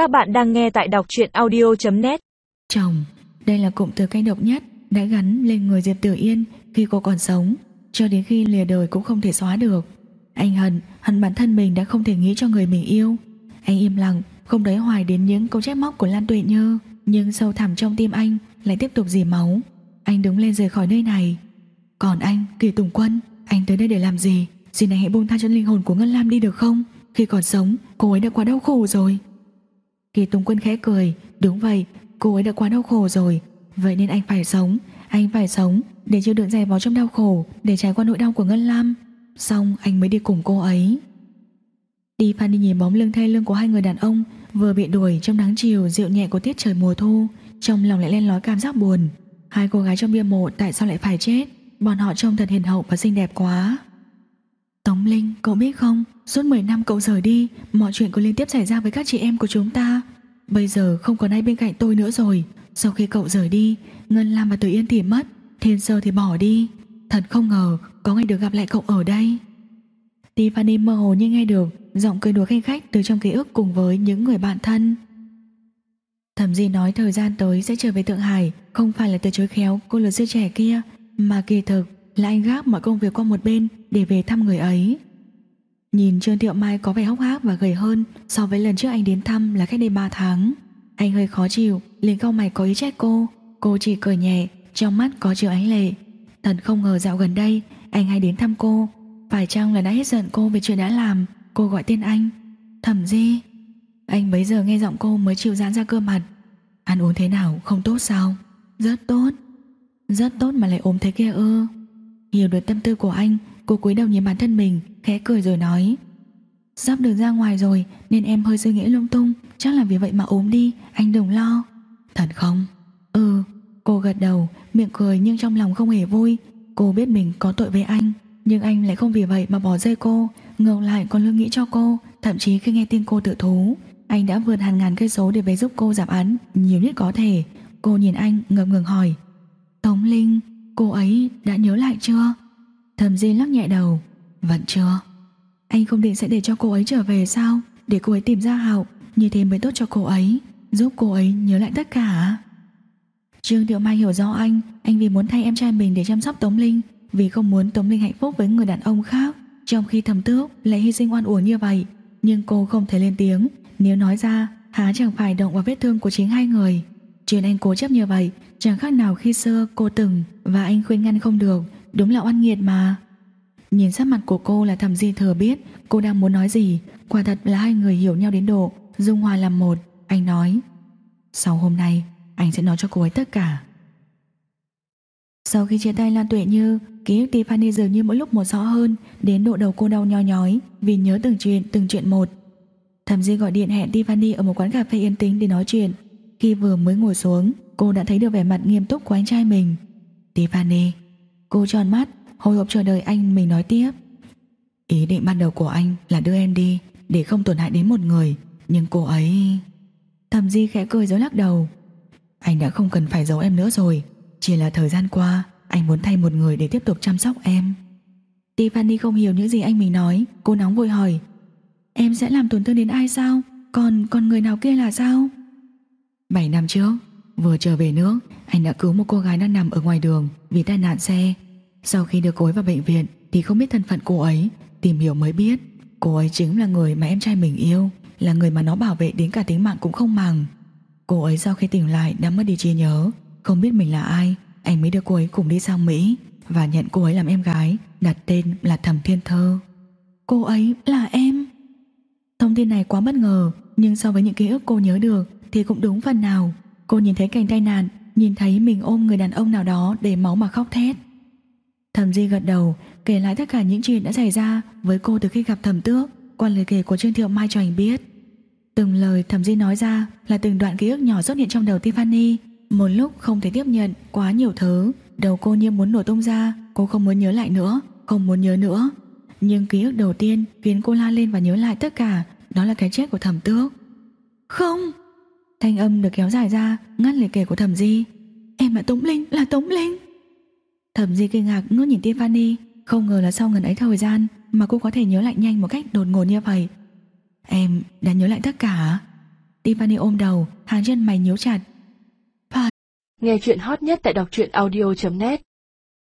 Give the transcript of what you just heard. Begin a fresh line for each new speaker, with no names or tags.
Các bạn đang nghe tại đọc truyện audio.net
Chồng, đây là cụm từ cay độc nhất đã gắn lên người Diệp Tử Yên khi cô còn sống, cho đến khi lìa đời cũng không thể xóa được. Anh hận, hận bản thân mình đã không thể nghĩ cho người mình yêu. Anh im lặng, không đáy hoài đến những câu trách móc của Lan Tuệ Như, nhưng sâu thẳm trong tim anh lại tiếp tục dì máu. Anh đứng lên rời khỏi nơi này. Còn anh, Kỳ Tùng Quân, anh tới đây để làm gì? Xin anh hãy buông tha cho linh hồn của Ngân Lam đi được không? Khi còn sống, cô ấy đã quá đau khổ rồi. Kỳ Tùng Quân khẽ cười, đúng vậy, cô ấy đã quá đau khổ rồi, vậy nên anh phải sống, anh phải sống để chịu đựng dày vò trong đau khổ, để trải qua nỗi đau của Ngân Lam. Xong anh mới đi cùng cô ấy. Đi Phan đi nhìn bóng lưng thay lưng của hai người đàn ông vừa bị đuổi trong nắng chiều dịu nhẹ của tiết trời mùa thu, trong lòng lại lên lói cảm giác buồn. Hai cô gái trong bia mộ tại sao lại phải chết? Bọn họ trông thật hiền hậu và xinh đẹp quá. Tống Linh, cậu biết không, suốt 10 năm cậu rời đi, mọi chuyện có liên tiếp xảy ra với các chị em của chúng ta. Bây giờ không còn ai bên cạnh tôi nữa rồi. Sau khi cậu rời đi, Ngân Lam và Tử Yên thì mất, Thiên Sơ thì bỏ đi. Thật không ngờ có ngày được gặp lại cậu ở đây. Tiffany mơ hồ như nghe được giọng cười đùa khanh khách từ trong ký ức cùng với những người bạn thân. Thẩm Di nói thời gian tới sẽ trở về Thượng Hải, không phải là từ chối khéo cô luật sư trẻ kia, mà kỳ thực là anh gác mọi công việc qua một bên để về thăm người ấy. Nhìn Trương Thiệu Mai có vẻ hốc hác và gầy hơn so với lần trước anh đến thăm là cách đây 3 tháng. Anh hơi khó chịu, liền cau mày có ý trách cô. Cô chỉ cười nhẹ, trong mắt có chiều ánh lệ. Thật không ngờ dạo gần đây anh hay đến thăm cô. Phải chăng là đã hết giận cô về chuyện đã làm? Cô gọi tên anh. Thẩm Di. Anh bấy giờ nghe giọng cô mới chịu giãn ra cơ mặt. Ăn uống thế nào, không tốt sao? Rất tốt. Rất tốt mà lại ốm thế kia ư. Hiểu được tâm tư của anh, cô cúi đầu nhìn bản thân mình, khẽ cười rồi nói. Sắp được ra ngoài rồi nên em hơi suy nghĩ lung tung, chắc là vì vậy mà ốm đi, anh đừng lo. Thật không? Ừ, cô gật đầu, miệng cười nhưng trong lòng không hề vui. Cô biết mình có tội với anh, nhưng anh lại không vì vậy mà bỏ rơi cô, ngược lại còn lương nghĩ cho cô, thậm chí khi nghe tin cô tự thú, anh đã vượt hàng ngàn cây số để về giúp cô giảm án nhiều nhất có thể. Cô nhìn anh ngập ngừng hỏi, Tống Linh, cô ấy đã nhớ lại chưa? Thầm Di lắc nhẹ đầu, vẫn chưa. Anh không định sẽ để cho cô ấy trở về sao? Để cô ấy tìm ra Hạo, như thế mới tốt cho cô ấy, giúp cô ấy nhớ lại tất cả. Trương Tiểu Mai hiểu rõ anh, anh vì muốn thay em trai mình để chăm sóc Tống Linh, vì không muốn Tống Linh hạnh phúc với người đàn ông khác, trong khi thầm tước lại hy sinh oan uổng như vậy. Nhưng cô không thể lên tiếng, nếu nói ra, há chẳng phải động vào vết thương của chính hai người. Chuyện anh cố chấp như vậy, chẳng khác nào khi xưa cô từng và anh khuyên ngăn không được, đúng là oan nghiệt mà. Nhìn sắc mặt của cô là thầm di thừa biết cô đang muốn nói gì, quả thật là hai người hiểu nhau đến độ dung hòa làm một. Anh nói, sau hôm nay anh sẽ nói cho cô ấy tất cả. Sau khi chia tay Lan Tuệ Như, ký ức Tiffany dường như mỗi lúc một rõ hơn, đến độ đầu cô đau nhói nhói vì nhớ từng chuyện, từng chuyện một. Thẩm Di gọi điện hẹn Tiffany ở một quán cà phê yên tĩnh để nói chuyện. Khi vừa mới ngồi xuống, cô đã thấy được vẻ mặt nghiêm túc của anh trai mình. Tiffany, cô tròn mắt, hồi hộp chờ đợi anh mình nói tiếp. Ý định ban đầu của anh là đưa em đi để không tổn hại đến một người, nhưng cô ấy... thầm Di khẽ cười rồi lắc đầu. Anh đã không cần phải giấu em nữa rồi, chỉ là thời gian qua anh muốn thay một người để tiếp tục chăm sóc em. Tiffany không hiểu những gì anh mình nói, cô nóng vội hỏi. Em sẽ làm tổn thương đến ai sao? Còn còn người nào kia là sao? 7 năm trước, vừa trở về nước, anh đã cứu một cô gái đang nằm ở ngoài đường vì tai nạn xe. Sau khi đưa cô ấy vào bệnh viện thì không biết thân phận cô ấy, tìm hiểu mới biết cô ấy chính là người mà em trai mình yêu, là người mà nó bảo vệ đến cả tính mạng cũng không màng. Cô ấy sau khi tỉnh lại đã mất đi trí nhớ, không biết mình là ai, anh mới đưa cô ấy cùng đi sang Mỹ và nhận cô ấy làm em gái, đặt tên là Thẩm Thiên Thơ. Cô ấy là em. Thông tin này quá bất ngờ, nhưng so với những ký ức cô nhớ được thì cũng đúng phần nào. Cô nhìn thấy cảnh tai nạn, nhìn thấy mình ôm người đàn ông nào đó để máu mà khóc thét. Thẩm Di gật đầu, kể lại tất cả những chuyện đã xảy ra với cô từ khi gặp Thẩm Tước, qua lời kể của Trương Thiệu Mai cho anh biết. Từng lời Thẩm Di nói ra là từng đoạn ký ức nhỏ xuất hiện trong đầu Tiffany, một lúc không thể tiếp nhận quá nhiều thứ, đầu cô như muốn nổ tung ra, cô không muốn nhớ lại nữa, không muốn nhớ nữa. Nhưng ký ức đầu tiên khiến cô la lên và nhớ lại tất cả, đó là cái chết của Thẩm Tước. Không! Thanh âm được kéo dài ra, ngắt lời kể của Thẩm Di. Em là Tống Linh, là Tống Linh. Thẩm Di kinh ngạc ngước nhìn Tiffany, không ngờ là sau ngần ấy thời gian mà cô có thể nhớ lại nhanh một cách đột ngột như vậy. Em đã nhớ lại tất cả. Tiffany ôm đầu Hàng chân mày nhíu chặt
Nghe chuyện hot nhất tại đọc truyện audio.net